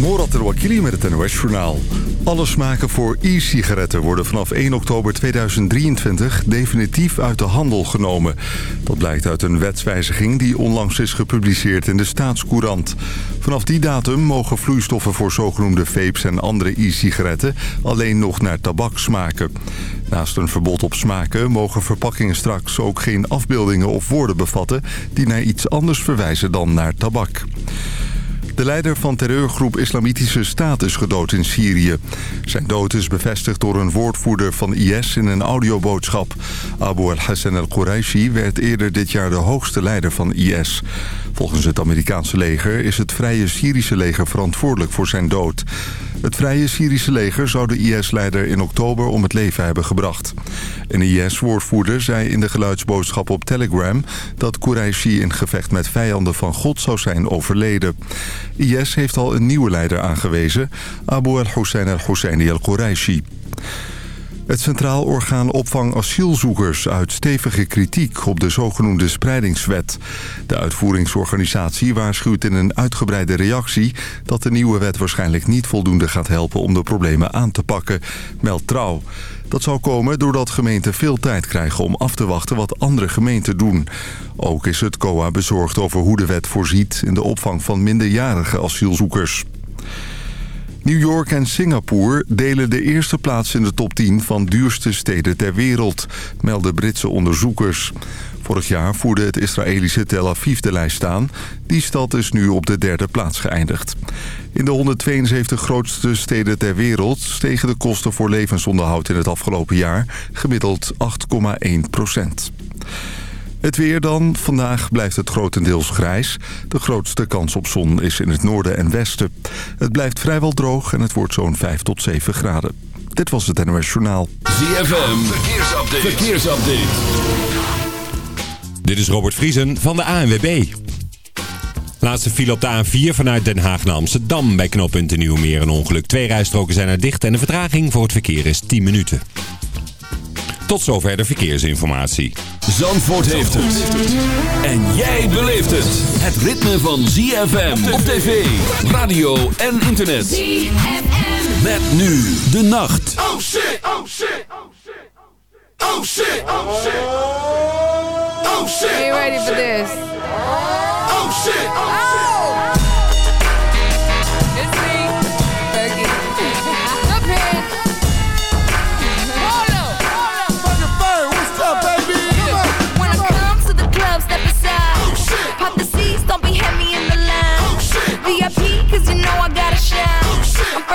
Morat El-Wakili met het NOS-journaal. Alle smaken voor e-sigaretten worden vanaf 1 oktober 2023 definitief uit de handel genomen. Dat blijkt uit een wetswijziging die onlangs is gepubliceerd in de Staatscourant. Vanaf die datum mogen vloeistoffen voor zogenoemde vapes en andere e-sigaretten alleen nog naar tabak smaken. Naast een verbod op smaken mogen verpakkingen straks ook geen afbeeldingen of woorden bevatten die naar iets anders verwijzen dan naar tabak. De leider van terreurgroep Islamitische Staat is gedood in Syrië. Zijn dood is bevestigd door een woordvoerder van IS in een audioboodschap. Abu al-Hassan al-Quraishi werd eerder dit jaar de hoogste leider van IS. Volgens het Amerikaanse leger is het Vrije Syrische leger verantwoordelijk voor zijn dood. Het Vrije Syrische leger zou de IS-leider in oktober om het leven hebben gebracht. Een IS-woordvoerder zei in de geluidsboodschap op Telegram... dat Quraishi in gevecht met vijanden van God zou zijn overleden. IS heeft al een nieuwe leider aangewezen, Abu al-Hussein al-Husseini al-Quraishi. Het Centraal Orgaan Opvang Asielzoekers uit stevige kritiek op de zogenoemde spreidingswet. De uitvoeringsorganisatie waarschuwt in een uitgebreide reactie... dat de nieuwe wet waarschijnlijk niet voldoende gaat helpen om de problemen aan te pakken, meldt Trouw. Dat zal komen doordat gemeenten veel tijd krijgen om af te wachten wat andere gemeenten doen. Ook is het COA bezorgd over hoe de wet voorziet in de opvang van minderjarige asielzoekers. New York en Singapore delen de eerste plaats in de top 10 van duurste steden ter wereld, melden Britse onderzoekers. Vorig jaar voerde het Israëlische Tel Aviv de lijst aan. Die stad is nu op de derde plaats geëindigd. In de 172 grootste steden ter wereld stegen de kosten voor levensonderhoud in het afgelopen jaar gemiddeld 8,1 procent. Het weer dan. Vandaag blijft het grotendeels grijs. De grootste kans op zon is in het noorden en westen. Het blijft vrijwel droog en het wordt zo'n 5 tot 7 graden. Dit was het NOS Journaal. ZFM, verkeersupdate. verkeersupdate. Dit is Robert Vriesen van de ANWB. Laatste file op de A4 vanuit Den Haag naar Amsterdam. Bij knooppunt Nieuwmeer een ongeluk. Twee rijstroken zijn er dicht en de vertraging voor het verkeer is 10 minuten. Tot zover de verkeersinformatie. Zandvoort heeft het. En jij beleeft het. Het ritme van ZFM op tv, radio en internet. ZFM. Met nu de nacht. Oh shit, oh shit, oh shit. Oh shit, oh shit. Oh shit. Are you ready for this? Oh shit, oh shit. It's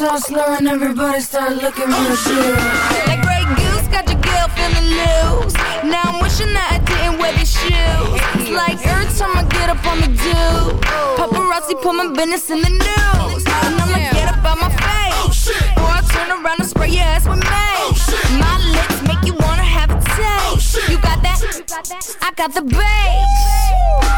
And my speech slurring. Everybody start looking real good. Like Grey Goose, got your girl feeling loose. Now I'm wishing that I didn't wear these shoes. It's like every time I get up on the do. Paparazzi put my business in the news. And I'ma get up on my face. Or I turn around and spray your ass with mace. My lips make you wanna have a taste. You got that? I got the bass.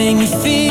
Make you feel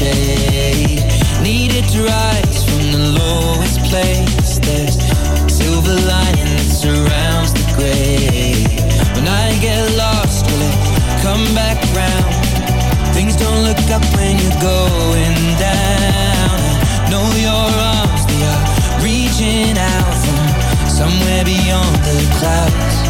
shade. Needed to rise from the lowest place. There's silver lining that surrounds the gray When I get lost, will it come back round? Things don't look up when you're going down. I know your arms, they are reaching out from somewhere beyond the clouds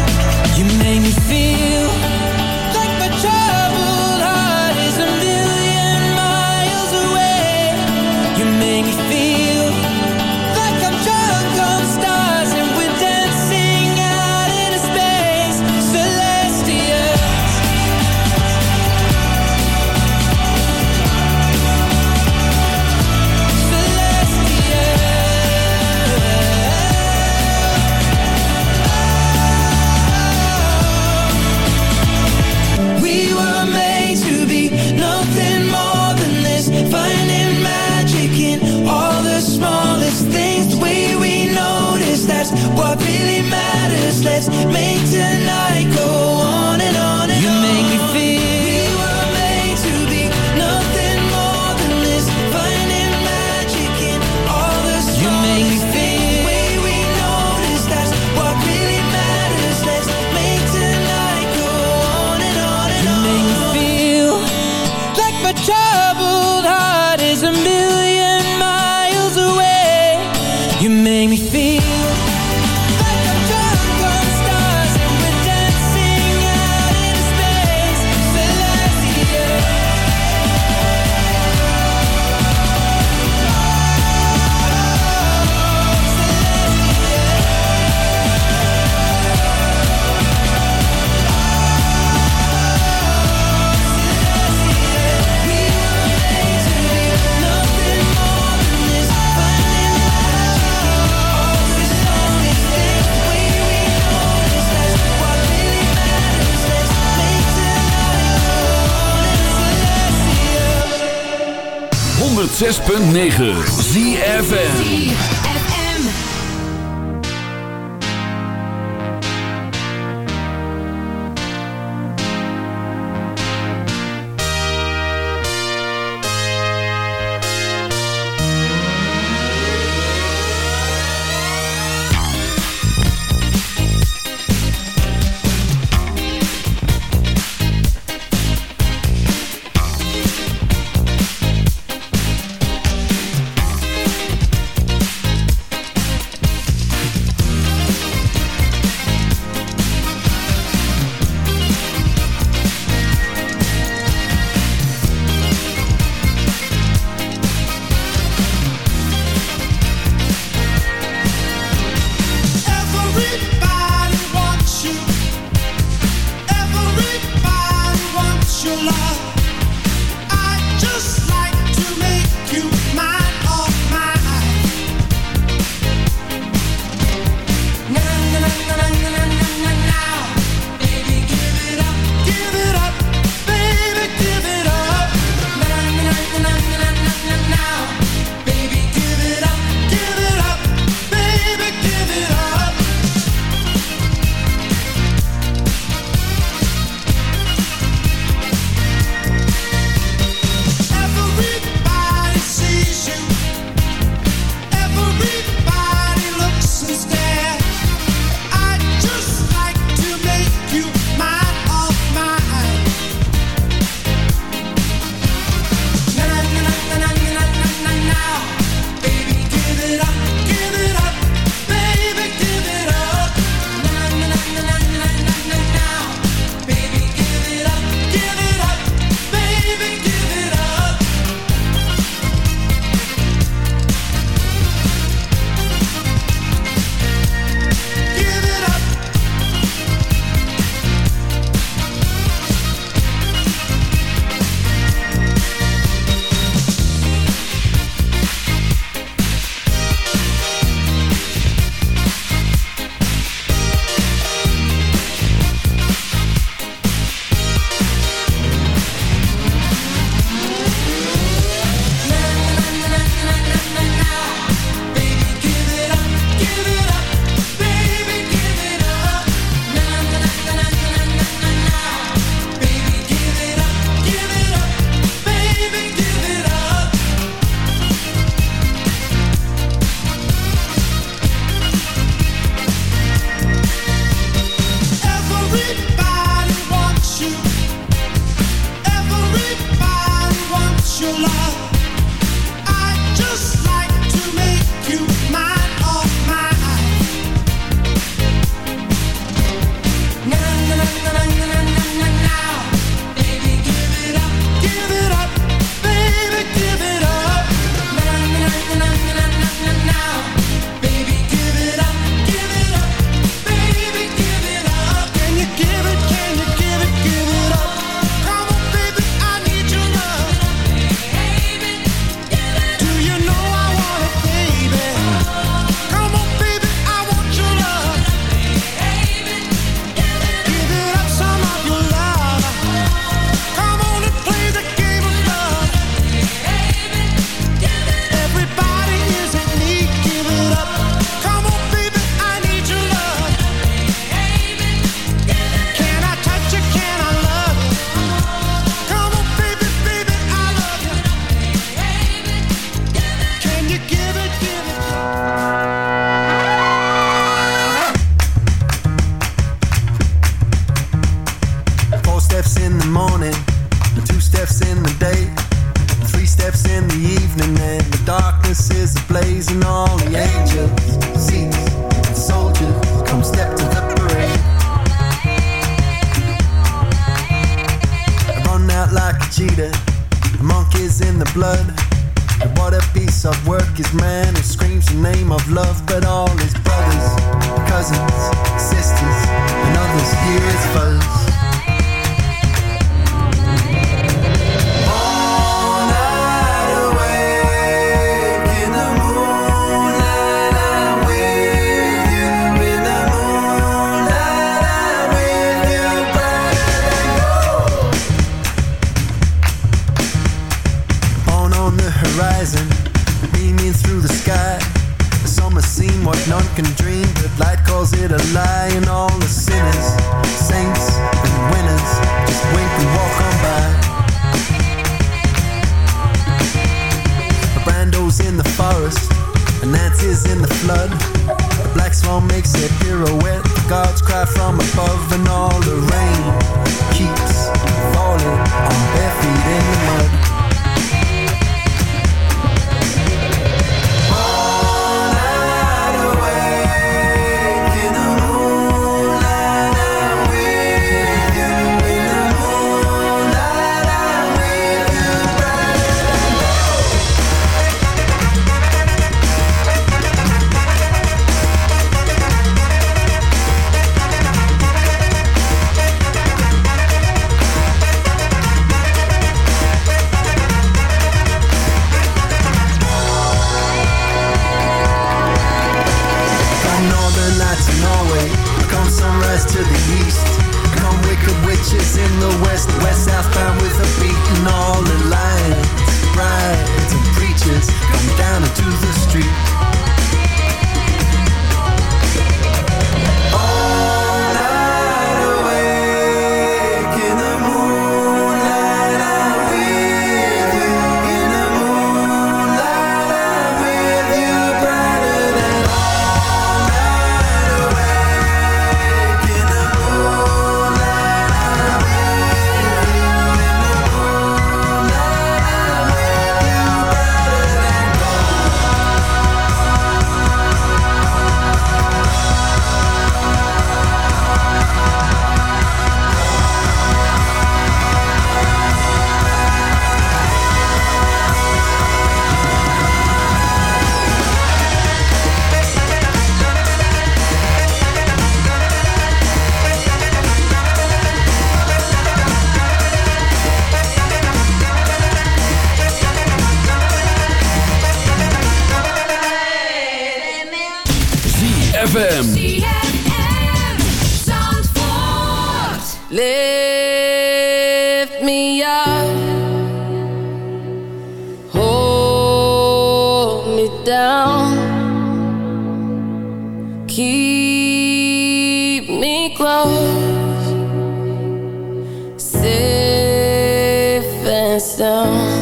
So.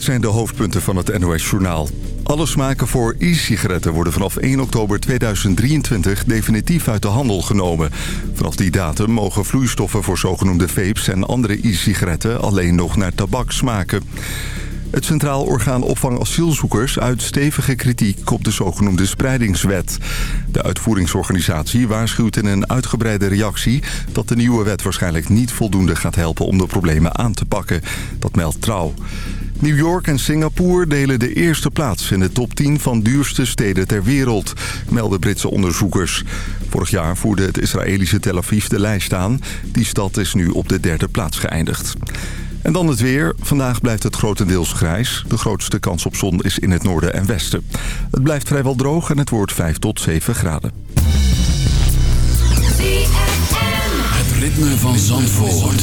Dit zijn de hoofdpunten van het NOS-journaal. Alle smaken voor e-sigaretten worden vanaf 1 oktober 2023 definitief uit de handel genomen. Vanaf die datum mogen vloeistoffen voor zogenoemde vapes en andere e-sigaretten alleen nog naar tabak smaken. Het Centraal Orgaan Opvang Asielzoekers uit stevige kritiek op de zogenoemde spreidingswet. De uitvoeringsorganisatie waarschuwt in een uitgebreide reactie... dat de nieuwe wet waarschijnlijk niet voldoende gaat helpen om de problemen aan te pakken. Dat meldt Trouw. New York en Singapore delen de eerste plaats in de top 10 van duurste steden ter wereld, melden Britse onderzoekers. Vorig jaar voerde het Israëlische Tel Aviv de lijst aan. Die stad is nu op de derde plaats geëindigd. En dan het weer. Vandaag blijft het grotendeels grijs. De grootste kans op zon is in het noorden en westen. Het blijft vrijwel droog en het wordt 5 tot 7 graden. Het ritme van Zandvoort.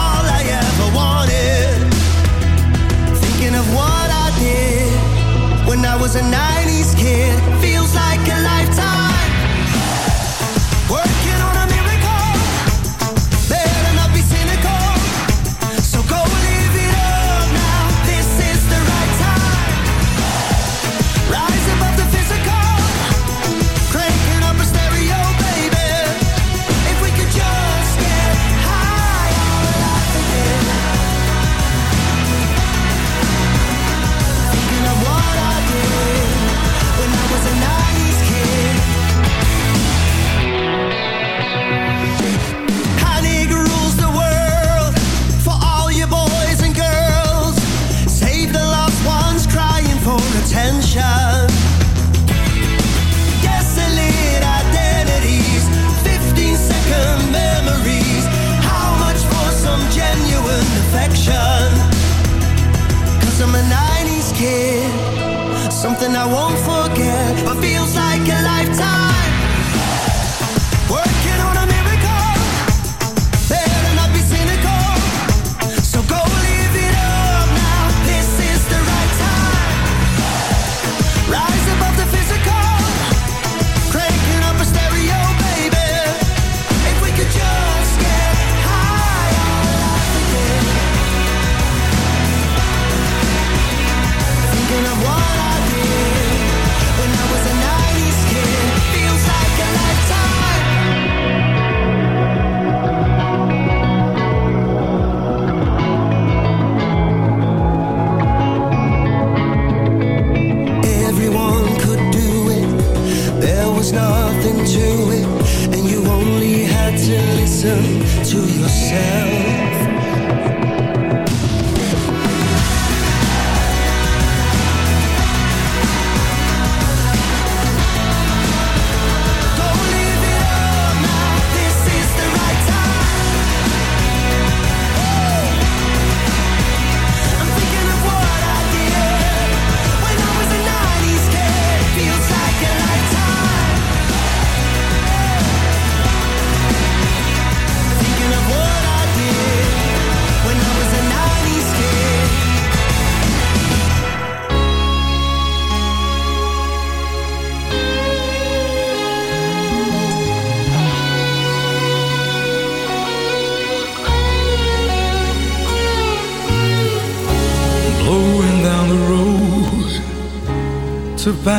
I was a 90s kid. Feels like a lifetime. Work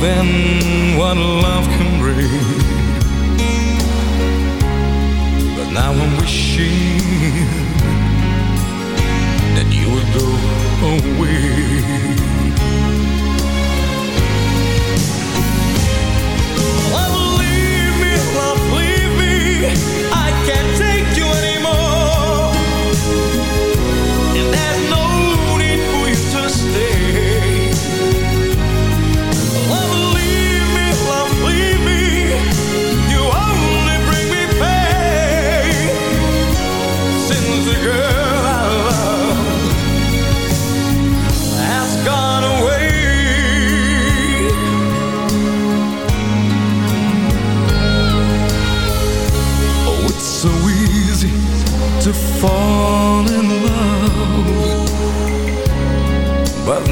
than what love can bring. But now I'm wishing that you would go away.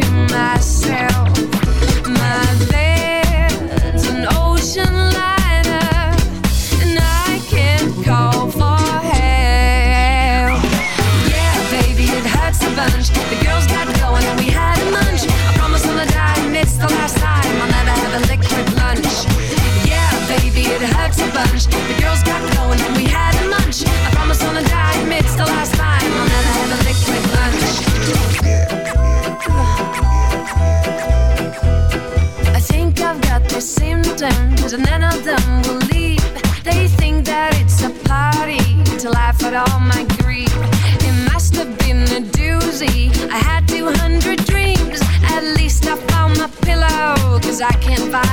to my can't find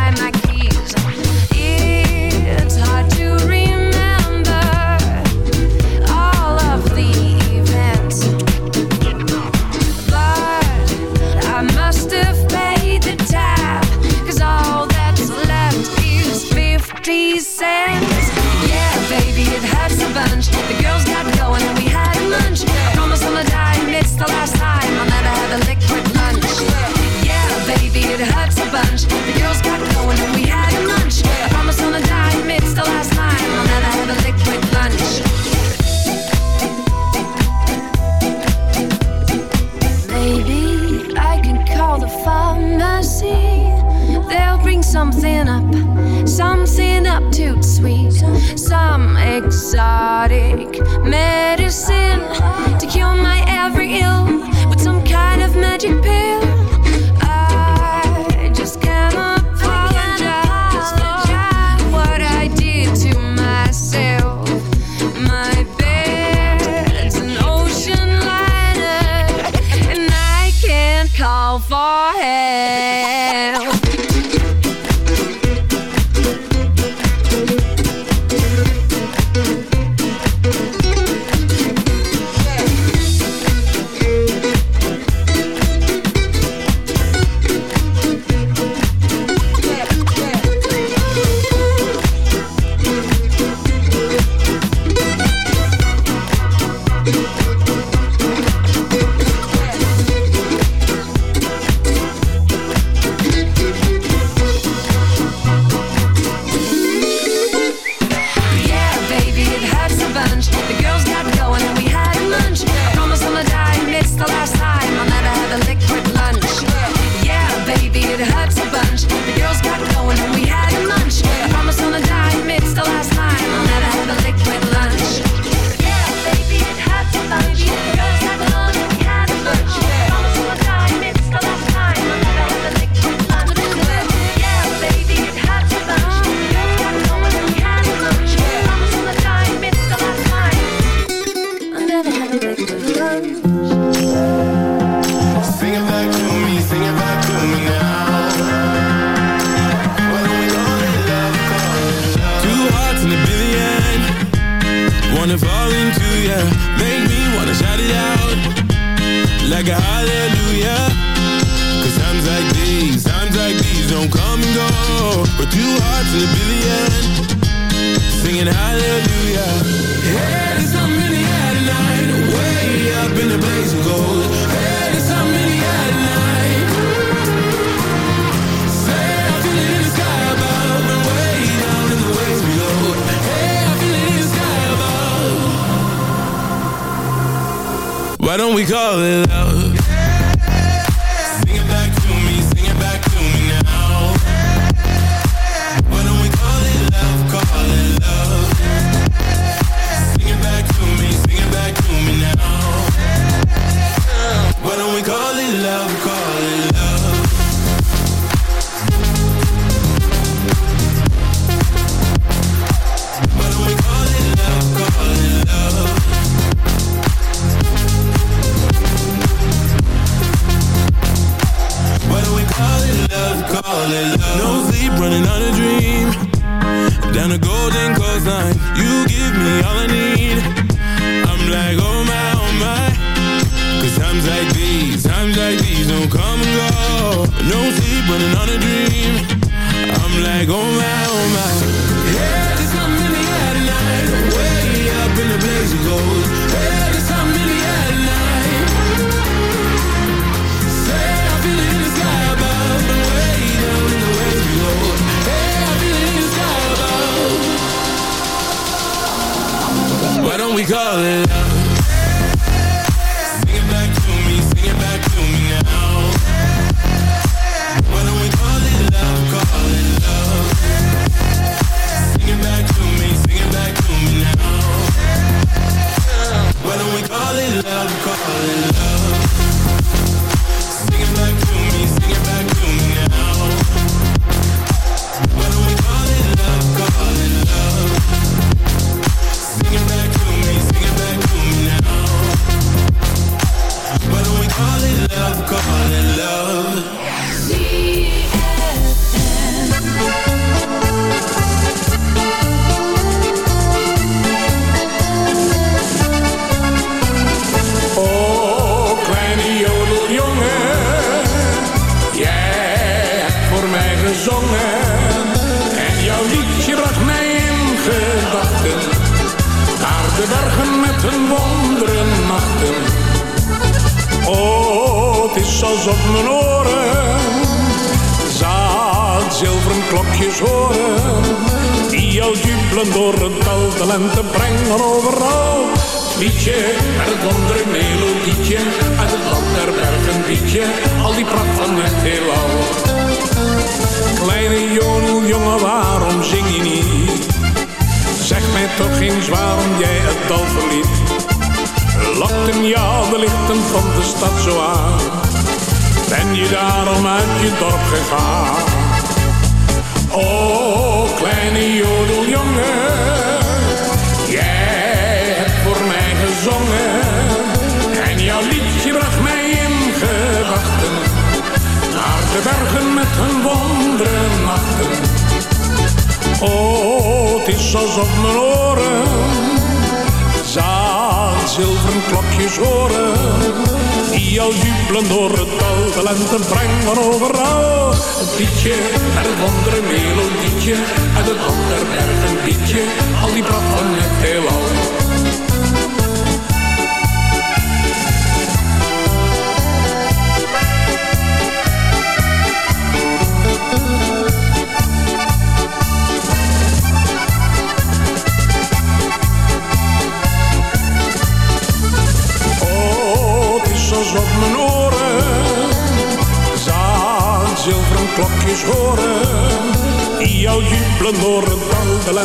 we call it love?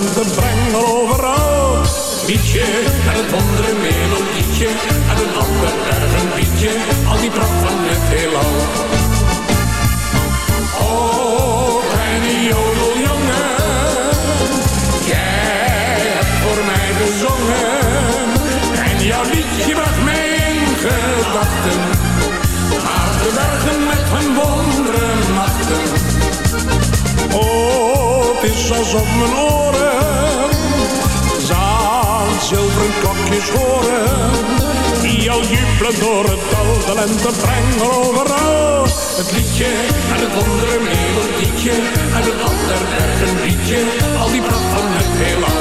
and the back. en de brenger overal. Het liedje en het andere een liedje en het ander een liedje, al die praten van het heelal.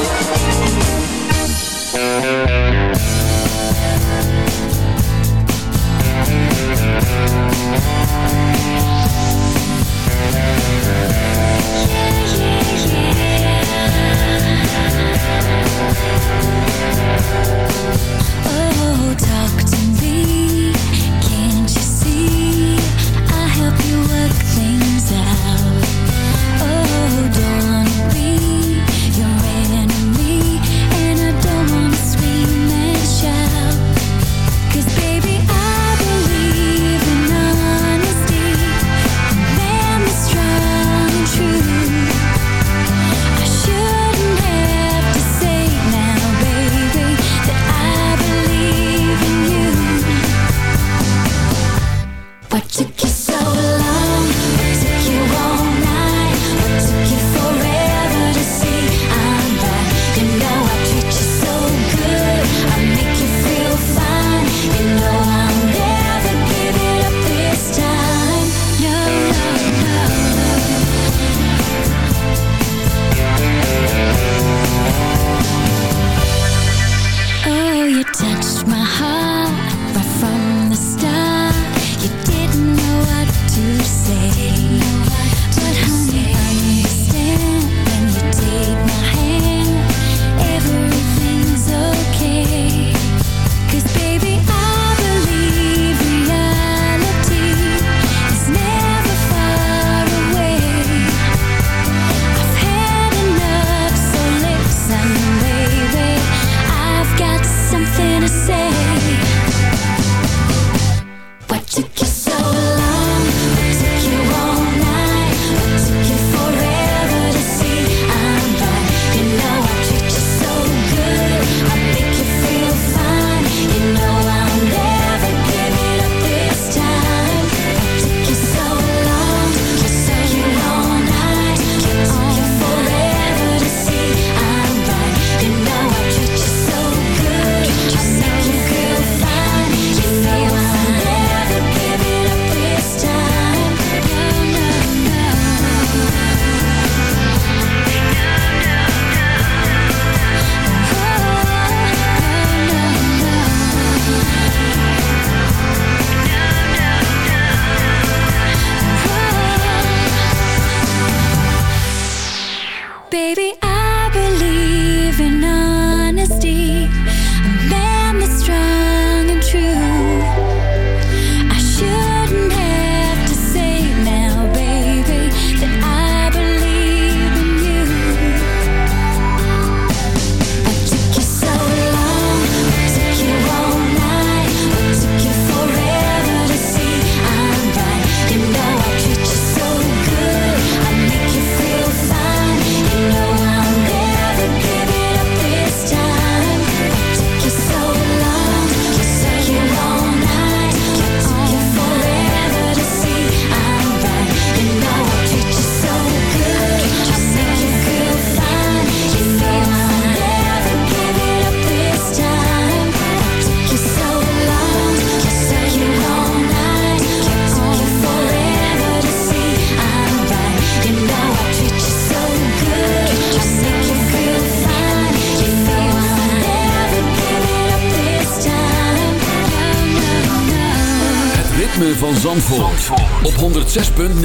106.9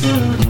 soon.